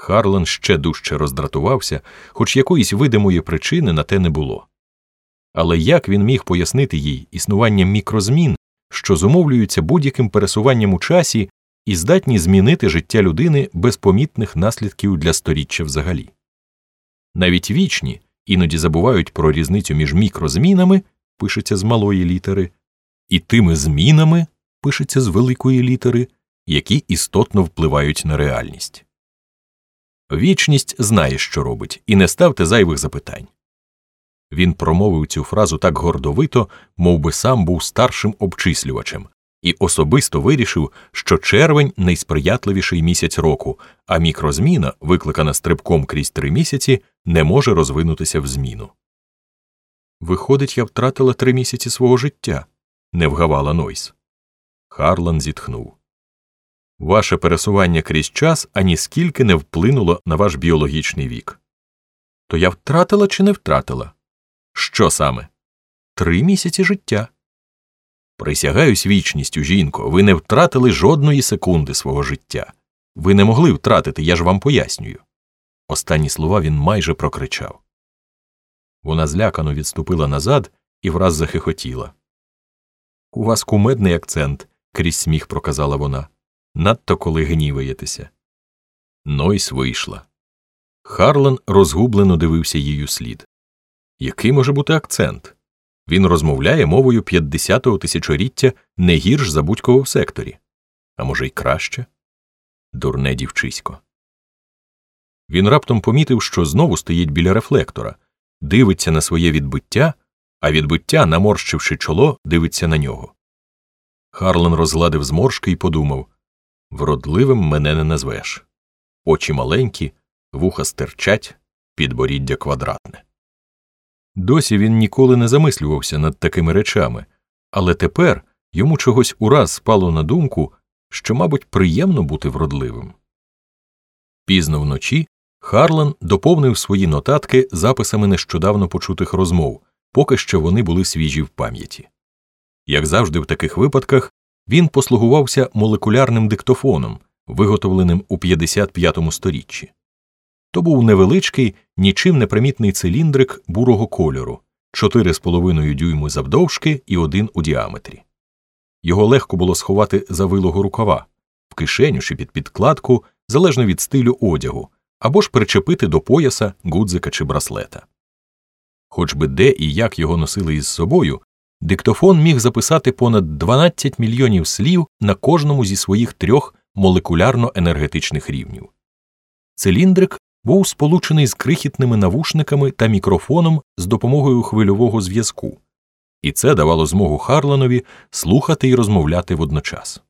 Харлан ще дужче роздратувався, хоч якоїсь видимої причини на те не було. Але як він міг пояснити їй існування мікрозмін, що зумовлюються будь-яким пересуванням у часі і здатні змінити життя людини без помітних наслідків для сторіччя взагалі? Навіть вічні іноді забувають про різницю між мікрозмінами, пишеться з малої літери, і тими змінами, пишеться з великої літери, які істотно впливають на реальність. Вічність знає, що робить, і не ставте зайвих запитань. Він промовив цю фразу так гордовито, мов би сам був старшим обчислювачем, і особисто вирішив, що червень найсприятливіший місяць року, а мікрозміна, викликана стрибком крізь три місяці, не може розвинутися в зміну. Виходить, я втратила три місяці свого життя, не вгавала Нойс. Харлан зітхнув. Ваше пересування крізь час аніскільки не вплинуло на ваш біологічний вік. То я втратила чи не втратила? Що саме? Три місяці життя. Присягаюсь вічністю, жінко, ви не втратили жодної секунди свого життя. Ви не могли втратити, я ж вам пояснюю. Останні слова він майже прокричав. Вона злякано відступила назад і враз захихотіла. У вас кумедний акцент, крізь сміх проказала вона. Надто коли гніваєтеся. Нойс вийшла. Харлан розгублено дивився її слід. Який може бути акцент? Він розмовляє мовою 50-го тисячоліття не гірш за будь-кого в секторі. А може, й краще? Дурне дівчисько. Він раптом помітив, що знову стоїть біля рефлектора, дивиться на своє відбиття, а відбиття, наморщивши чоло, дивиться на нього. Харлан розгладив зморшки і подумав вродливим мене не назвеш. Очі маленькі, вуха стирчать, підборіддя квадратне. Досі він ніколи не замислювався над такими речами, але тепер йому чогось ураз спало на думку, що, мабуть, приємно бути вродливим. Пізно вночі Харлан доповнив свої нотатки записами нещодавно почутих розмов, поки що вони були свіжі в пам'яті. Як завжди, в таких випадках він послугувався молекулярним диктофоном, виготовленим у 55-му сторіччі. То був невеличкий, нічим не примітний циліндрик бурого кольору, 4,5 дюйми завдовжки і один у діаметрі. Його легко було сховати за вилого рукава, в кишеню чи під підкладку, залежно від стилю одягу, або ж причепити до пояса, гудзика чи браслета. Хоч би де і як його носили із собою, диктофон міг записати понад 12 мільйонів слів на кожному зі своїх трьох молекулярно енергетичних рівнів. Циліндрик був сполучений з крихітними навушниками та мікрофоном з допомогою хвильового зв'язку, і це давало змогу Харланові слухати і розмовляти водночас.